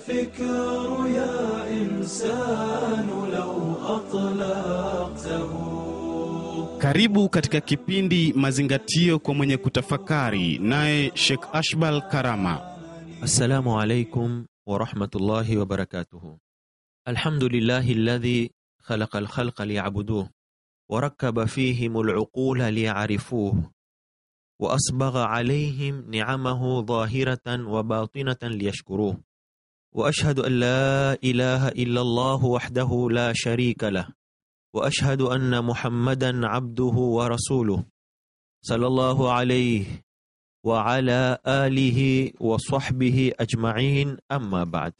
الفكر يا إنسان لو أطلقته Karibu katika kipindi Mazingatio kwa mwenye kutafakari, naye Sheikh Ashbal Karama. السلام عليكم ورحمة الله وبركاته الحمد لله الذي خلق الخلق ليعبدوه وركب فيهم العقول ليعرفوه وأسبغ عليهم نعمه ظاهرة وباطنة ليشكروه وأشهد أن لا إله إلا الله وحده لا شريك له وأشهد أن محمدا عبده ورسوله صلى الله عليه وعلى آله وصحبه أجمعين. أما بعد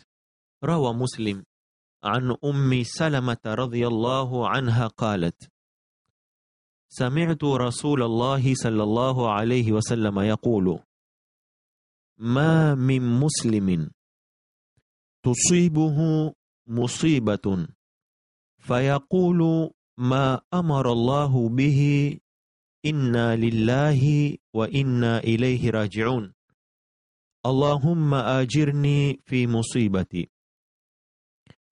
روى مسلم عن أم سلمة رضي الله عنها قالت سمعت رسول الله صلى الله عليه وسلم يقول ما من مسلم تصيبه مصيبة. فيقول ما أمر الله به إنا لله وإنا إليه راجعون. اللهم آجرني في مصيبتي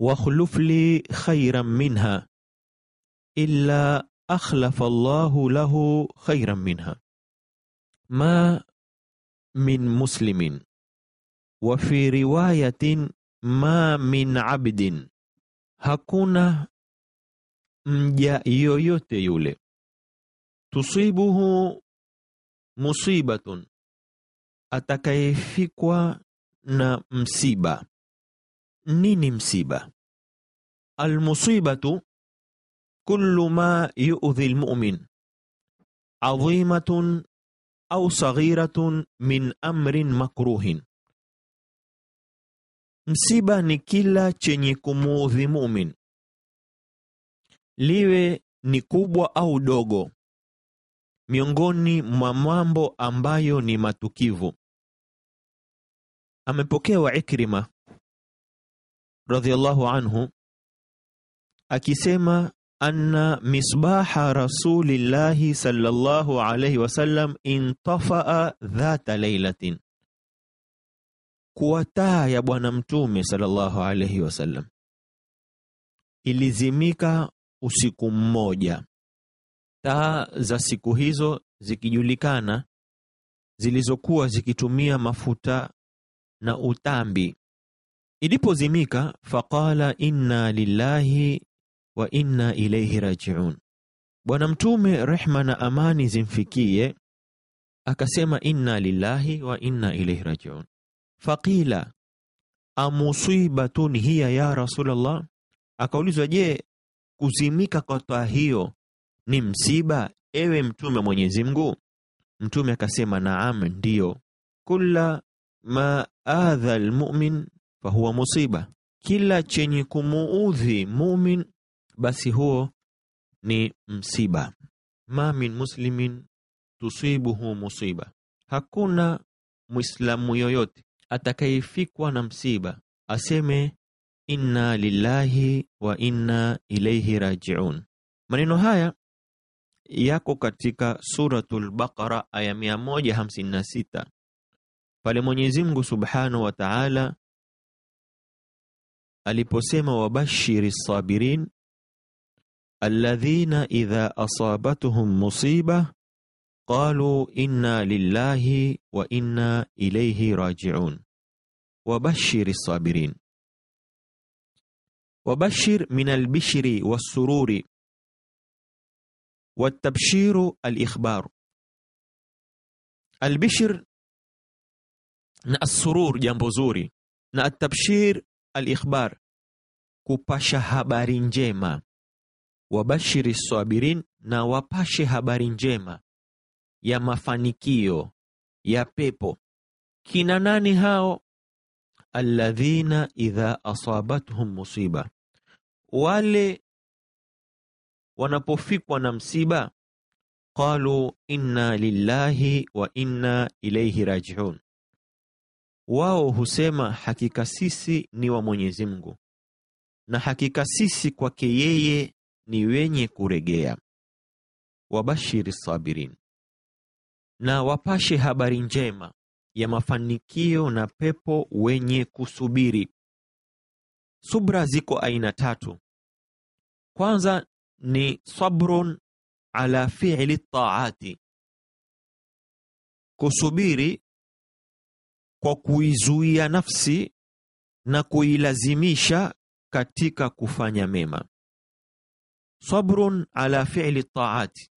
واخلف لي خيرا منها إلا أخلف الله له خيرا منها. ما من مسلم وفي رواية ما من عبد hakuna mja yoyote yule tusibuhu musibatun atakayefikwa na msiba nini msiba almusibatu kullu ma yu'dhi almu'min adhimatun au saghiratun min amrin makruhin msiba ni kila chenye kumuudhi mumin. Liwe ni kubwa au dogo miongoni mwa mambo ambayo ni matukivu. Amepokewa Ikrima radhiallahu anhu akisema anna misbaha rasulillahi sallallahu alayhi wasallam intafaa dhata lailatin, kuwa taa ya bwana mtume sallallahu alaihi wasallam ilizimika usiku mmoja. Taa za siku hizo zikijulikana zilizokuwa zikitumia mafuta na utambi. Ilipozimika, faqala inna lillahi wa inna ilayhi rajiun. Bwana Mtume, rehma na amani zimfikie, akasema inna lillahi wa inna ilayhi rajiun. Faqila amusibatun hiya ya Rasulullah, akaulizwa, je, kuzimika kwa taa hiyo ni msiba, ewe Mtume Mwenyezi Mungu? Mtume akasema naam, ndiyo. kula ma adha almu'min fahuwa musiba, kila chenye kumuudhi mumin basi huo ni msiba. Ma min muslimin tusibuhu musiba, hakuna mwislamu yoyote atakayefikwa na msiba aseme inna lillahi wa inna ilaihi rajiun. Maneno haya yako katika Suratul Baqara aya 156 pale Mwenyezi Mungu Subhanahu wa Ta'ala aliposema wabashiri sabirin alladhina idha asabatuhum musiba qalu inna lillahi wa inna ilayhi raji'un wabashiri sabirin وبشر من البشر والسرور والتبشير الإخبار البشر na السرور jambo zuri na التبشير الإخبار kupasha habari njema wabashiri sabirin na wapashe habari njema ya mafanikio ya pepo. Kina nani hao? Alladhina idha asabathum musiba. Wale wanapofikwa na msiba qalu inna lillahi wa inna ilayhi rajiun. Wao husema hakika sisi ni wa Mwenyezi Mungu na hakika sisi kwake yeye ni wenye kuregea. Wabashiri sabirin na wapashe habari njema ya mafanikio na pepo wenye kusubiri. Subra ziko aina tatu. Kwanza ni sabrun ala fi'li taati, kusubiri kwa kuizuia nafsi na kuilazimisha katika kufanya mema. Sabrun ala fi'li taati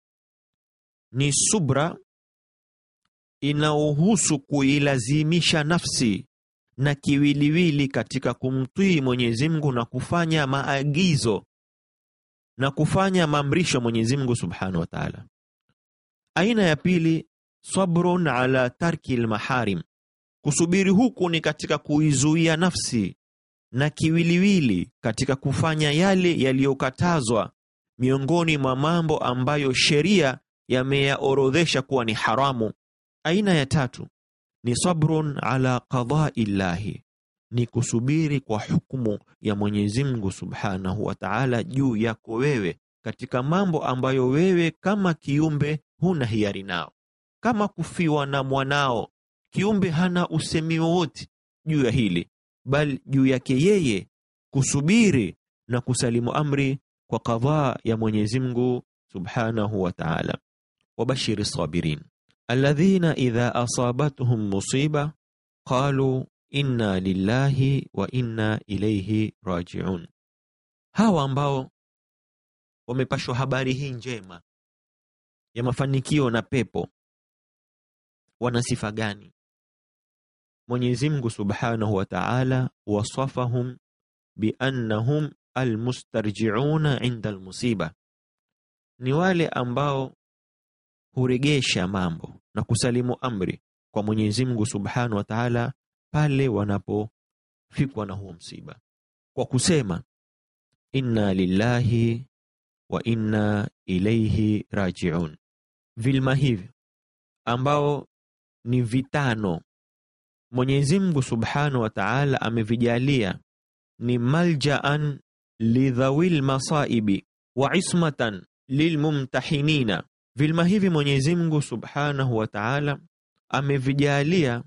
ni subra inaohusu kuilazimisha nafsi na kiwiliwili katika kumtii Mwenyezi Mungu na kufanya maagizo na kufanya maamrisho Mwenyezi Mungu Subhanahu wa Ta'ala. Aina ya pili, sabrun ala tarki almaharim, kusubiri huku ni katika kuizuia nafsi na kiwiliwili katika kufanya yale yaliyokatazwa miongoni mwa mambo ambayo sheria yameyaorodhesha kuwa ni haramu. Aina ya tatu ni sabrun ala qadai llahi, ni kusubiri kwa hukumu ya Mwenyezi Mungu Subhanahu wa Ta'ala juu yako wewe katika mambo ambayo wewe kama kiumbe huna hiari nao, kama kufiwa na mwanao. Kiumbe hana usemi wowote juu ya hili, bali juu yake yeye kusubiri na kusalimu amri kwa kadhaa ya Mwenyezi Mungu Subhanahu wa Ta'ala. Wabashiri sabirin alladhina idha asabatuhum musiba qalu inna lillahi wa inna ilayhi rajiun, hawa ambao wamepashwa habari hii njema ya mafanikio na pepo wana sifa gani? Mwenyezi Mungu Subhanahu wa Ta'ala wasafahum biannahum almustarji'una inda almusiba, ni wale ambao huregesha mambo na kusalimu amri kwa Mwenyezi Mungu Subhanahu wa Ta'ala pale wanapofikwa na huo msiba, kwa kusema inna lillahi wa inna ilayhi rajiun. Vilma hivi ambao ni vitano Mwenyezi Mungu Subhanahu wa Ta'ala amevijalia ni maljaan lidhawil masaibi wa ismatan lilmumtahinina. Vilma hivi Mwenyezi Mungu Subhanahu wa Ta'ala amevijalia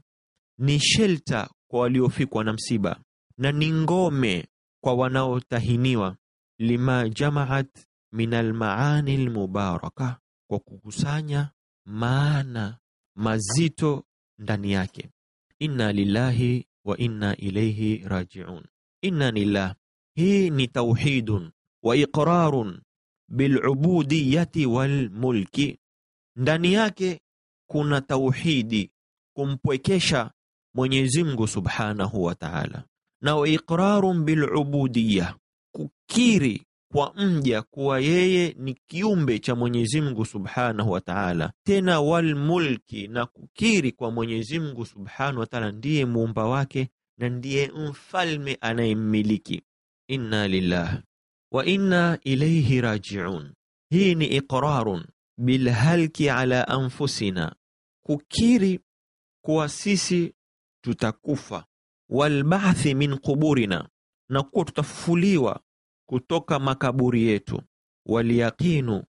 ni shelta kwa waliofikwa na msiba na ni ngome kwa wanaotahiniwa, lima jamaat min almaani almubaraka, kwa kukusanya maana mazito ndani yake. Inna lillahi wa inna ilayhi rajiun. Inna lillah, hii ni tauhidun wa iqrarun bilubudiyati walmulki, ndani yake kuna tauhidi, kumpwekesha Mwenyezi Mungu Subhanahu wa Ta'ala, na iqrarun bilubudiya, kukiri kwa mja kuwa yeye ni kiumbe cha Mwenyezi Mungu Subhanahu wa Ta'ala, tena walmulki, na kukiri kwa Mwenyezi Mungu Subhanahu wa Ta'ala ndiye muumba wake na ndiye mfalme anayemmiliki. Inna lillah wa inna ilayhi rajiun. Hii ni iqrarun bilhalki ala anfusina, kukiri kuwa sisi tutakufa, walba'thi min quburina, na kuwa tutafufuliwa kutoka makaburi yetu, walyaqinu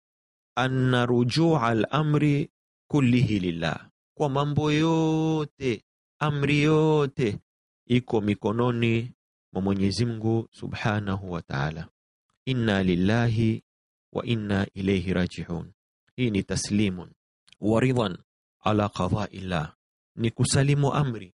anna rujua al-amri kullihi lillah, kwa mambo yote, amri yote iko mikononi mwa Mwenyezi Mungu Subhanahu wa Ta'ala. Inna lillahi wa inna ilayhi rajiun. Hii ni taslimun waridhan ala qada'illah, ni kusalimu amri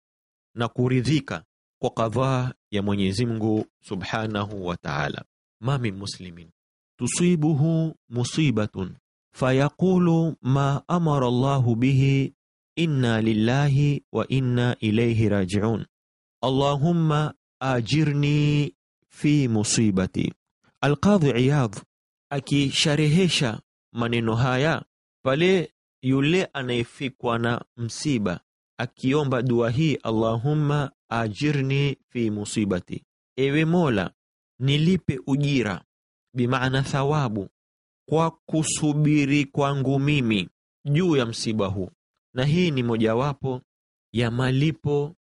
na kuridhika kwa kadhaa ya Mwenyezi Mungu Subhanahu wa Ta'ala. Ma min muslimin tusibuhu musibatun fayaqulu ma amara Allahu bihi inna lillahi wa inna ilayhi rajiun. Allahumma ajirni fi musibati. Alqadhi Iyadh akisharehesha maneno haya pale yule anayefikwa na msiba akiomba dua hii, Allahumma ajirni fi musibati, ewe Mola nilipe ujira, bimaana thawabu kwa kusubiri kwangu mimi juu ya msiba huu. Na hii ni mojawapo ya malipo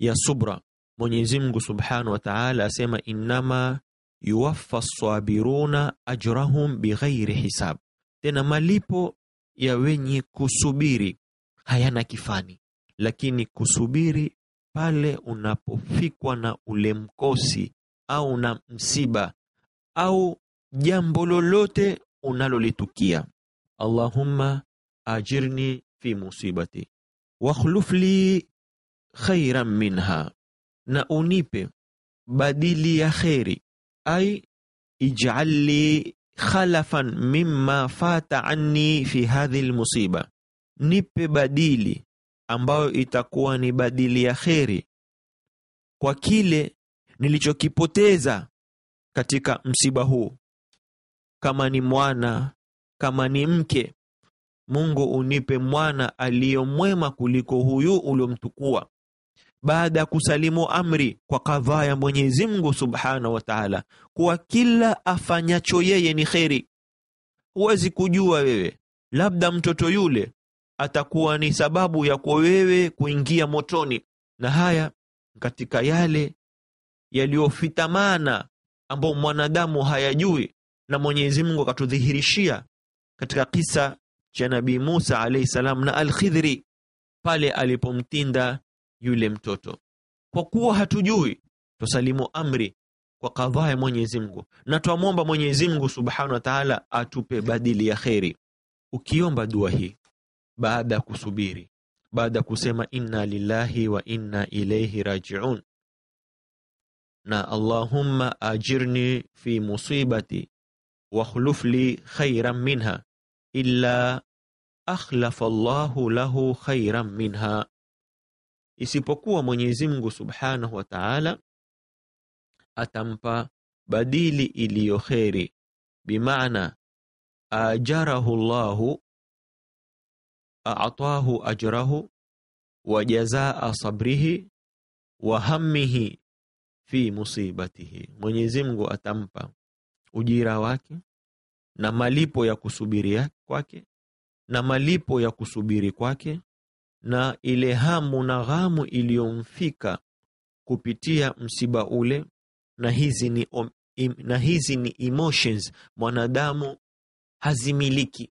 ya subra. Mwenyezi Mungu Subhanahu wa Ta'ala asema innama yuwaffa sabiruna ajrahum bighairi hisab, tena malipo ya wenye kusubiri hayana kifani. lakini kusubiri pale unapofikwa na ule mkosi au na msiba au jambo lolote unalolitukia. Allahumma ajirni fi musibati wakhluf li khairan minha. Na unipe badili ya kheri ai ijalli khalafan mimma fata anni fi hadhihi almusiba nipe badili ambayo itakuwa ni badili ya kheri kwa kile nilichokipoteza katika msiba huu. Kama ni mwana kama ni mke mungu unipe mwana aliyomwema kuliko huyu uliomtukua baada ya kusalimu amri kwa kadhaa ya mwenyezi mungu subhanahu wa taala kuwa kila afanyacho yeye ni kheri. Huwezi kujua wewe labda mtoto yule atakuwa ni sababu ya kwa wewe kuingia motoni. Na haya katika yale yaliyofitamana ambao mwanadamu hayajui na mwenyezi mungu akatudhihirishia katika kisa cha nabii musa alayhi salam na alkhidhri pale alipomtinda yule mtoto. Kwa kuwa hatujui twasalimu amri kwa kadhaa ya mwenyezi mungu. Na twamwomba mwenyezi mungu subhanahu wa taala atupe badili ya kheri. Ukiomba dua hii baada ya kusubiri baada ya kusema inna lillahi wa inna ilaihi rajiun na allahumma ajirni fi musibati wakhluf li khairan minha illa akhlafa Allahu lahu khairan minha isipokuwa mwenyezi mungu subhanahu wa taala atampa badili iliyo kheri. Bimaana ajarahu llahu aatahu ajrahu wa jazaa sabrihi wa hammihi fi musibatihi. Mwenyezi mungu atampa ujira wake na malipo ya kusubiria kwake na malipo ya kusubiri kwake na ile hamu na ghamu iliyomfika kupitia msiba ule na hizi ni, om- im, na hizi ni emotions mwanadamu hazimiliki.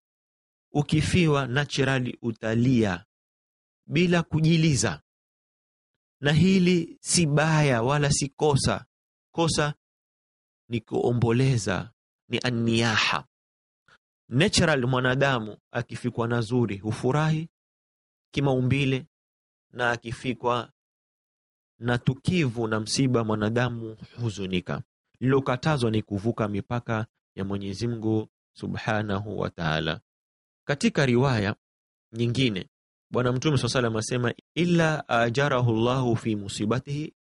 Ukifiwa naturally utalia bila kujiliza. Na hili si baya wala si kosa. Kosa ni kuomboleza ni aniaha natural mwanadamu akifikwa na zuri hufurahi kimaumbile na akifikwa na tukivu na msiba mwanadamu huzunika. Lilokatazwa ni kuvuka mipaka ya mwenyezi mungu subhanahu wa taala. Katika riwaya nyingine bwana mtume saa salam asema illa ajarahu llahu fi musibatihi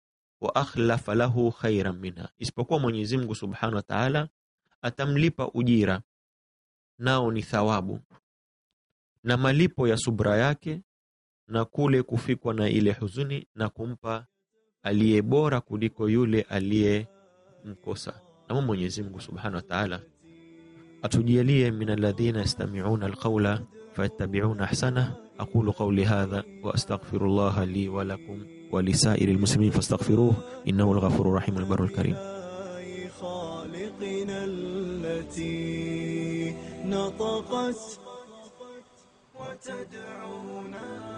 wa akhlafa lahu khairan minha. Isipokuwa mwenyezi mungu subhanahu wa taala atamlipa ujira nao ni thawabu. Na malipo ya subra yake na kule kufikwa na ile huzuni na kumpa aliye bora kuliko yule aliyemkosa namo mwenyezi mungu subhanahu wa taala atujalie min alladhina yastamiuna alqaula fayattabiuna ahsanah aqulu qawli hadha wa astaghfirullaha li wa lakum wa lisairi lmuslimin fastaghfiruh innahu alghafuru rahim albaru alkarim آي خالقنا التي نطقت وتدعونا